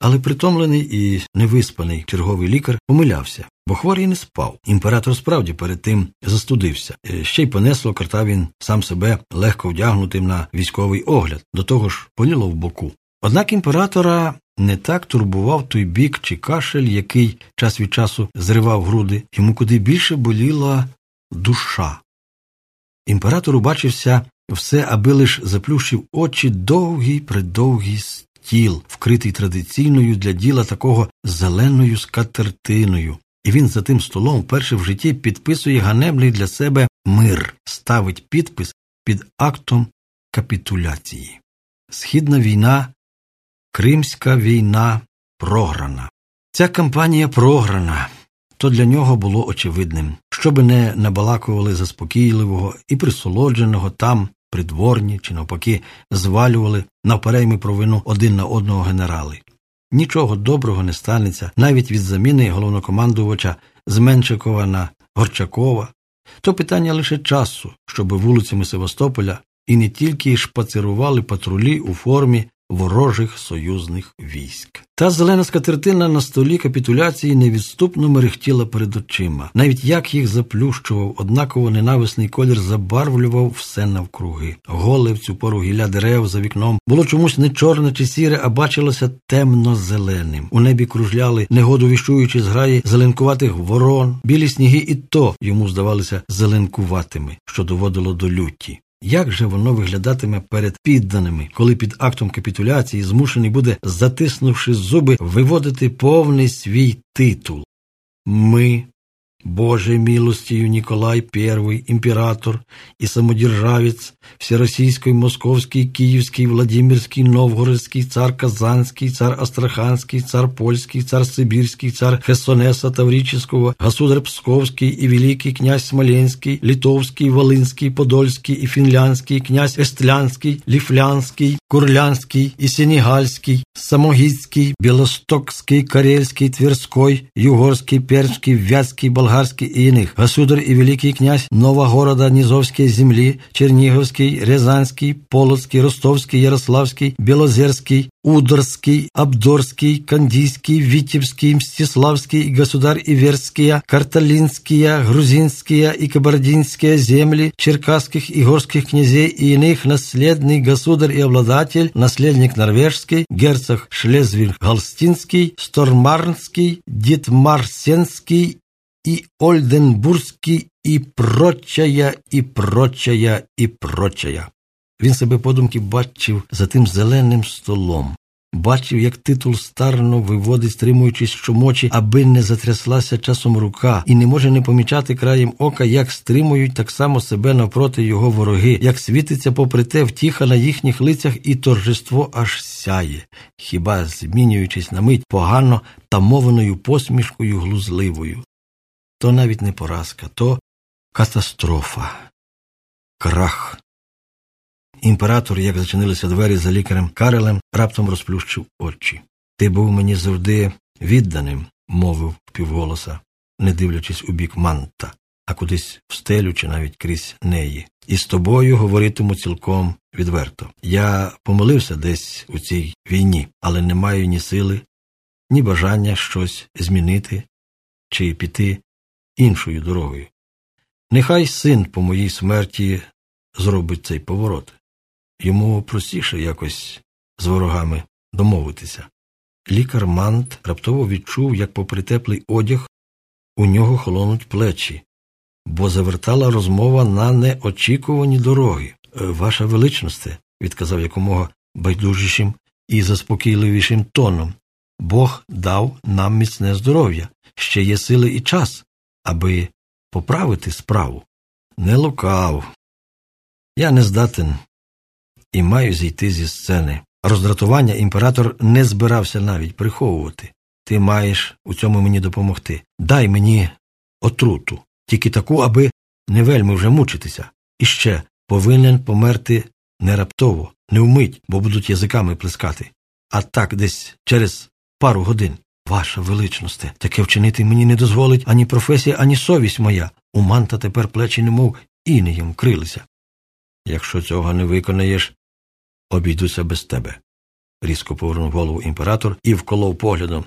Але притомлений і невиспаний черговий лікар помилявся, бо хворий не спав. Імператор справді перед тим застудився. Е, ще й понесло карта він сам себе легко вдягнутим на військовий огляд, до того ж боліло в боку. Однак імператора не так турбував той бік чи кашель, який час від часу зривав груди, йому куди більше боліла душа. Імператор убачився все, аби лиш заплющив очі довгий придовгий стіл, вкритий традиційною для діла такого зеленою скатертиною, і він за тим столом вперше в житті підписує ганебний для себе мир, ставить підпис під актом капітуляції. Східна війна, Кримська війна програна. Ця кампанія програна. То для нього було очевидним, щоби не набалакували заспокійливого і присолодженого там придворні чи навпаки звалювали на перейми провину один на одного генерали. Нічого доброго не станеться навіть від заміни головнокомандувача Зменшикова на Горчакова, то питання лише часу, щоб вулицями Севастополя і не тільки шпацирували патрулі у формі ворожих союзних військ. Та зелена скатертина на столі капітуляції невідступно мерехтіла перед очима. Навіть як їх заплющував, однаково ненависний колір забарвлював все навкруги. Голе в цю пору гілля дерев за вікном було чомусь не чорне чи сіре, а бачилося темно-зеленим. У небі кружляли, негоду віщуючи зграї зеленкуватих ворон, білі сніги і то йому здавалися зеленкуватими, що доводило до люті. Як же воно виглядатиме перед підданими, коли під актом капітуляції змушений буде, затиснувши зуби, виводити повний свій титул? Ми, Божей милостью Николай I, император и самодержавец, Всероссийской, Московский, Киевский, Владимирский, Новгородский, царь Казанский, царь Астраханский, царь Польский, царь Сибирский, царь Хессонеса Таврического, государь Псковский и великий князь Смоленский, Литовский, Волынский, Подольский и Финляндский, князь Эстлянский, Лифлянский, Курлянский и Сенегальский, Самогитский, Белостокский, Карельский, Тверской, Югорский, Пермский, Вятский, Болгарский, Болгарский и иных, государь и великий князь Новогорода, Низовской земли, Черниговский, Рязанский, Полоцкий, Ростовский, Ярославский, Белозерский, Удорский, Абдорский, Кандийский, Витебский, Мстиславский, Государь Иверские, Карталинские, Грузинские и Кабардинские земли черкасских и горских князей и иных наследный государь и обладатель, наследник норвежский, герцог Шлезвиг-Галстинский, Стормарнский, Дитмарсенский и Ольденбурзький, і прочая, і прочая, і прочая. Він себе подумки бачив за тим зеленим столом, бачив, як титул старно виводить, стримуючись щомочі, аби не затряслася часом рука, і не може не помічати краєм ока, як стримують так само себе навпроти його вороги, як світиться, попри те, втіха на їхніх лицях, і торжество аж сяє, хіба змінюючись на мить погано тамованою посмішкою глузливою то навіть не поразка, то катастрофа, крах. Імператор, як зачинилися двері за лікарем Карелем, раптом розплющив очі. Ти був мені завжди відданим, мовив півголоса, не дивлячись у бік манта, а кудись в стелю чи навіть крізь неї. І з тобою говоритиму цілком відверто. Я помилився десь у цій війні, але не маю ні сили, ні бажання щось змінити чи піти іншою дорогою. Нехай син по моїй смерті зробить цей поворот. Йому простіше якось з ворогами домовитися. Лікар Мант раптово відчув, як, попри теплий одяг, у нього холонуть плечі, бо завертала розмова на неочікувані дороги. «Е, ваша величносте, відказав якомога байдужішим і заспокійливішим тоном, Бог дав нам міцне здоров'я, ще є сили і час аби поправити справу. Не лукав. Я не здатен і маю зійти зі сцени. Роздратування імператор не збирався навіть приховувати. Ти маєш у цьому мені допомогти. Дай мені отруту, тільки таку, аби не вельми вже мучитися. І ще повинен померти не раптово, не вмить, бо будуть язиками плескати, а так десь через пару годин. Ваша величносте, таке вчинити мені не дозволить ані професія, ані совість моя. У манта тепер плечі немов інеєм крилися. Якщо цього не виконаєш, обійдуся без тебе, різко повернув голову імператор і вколов поглядом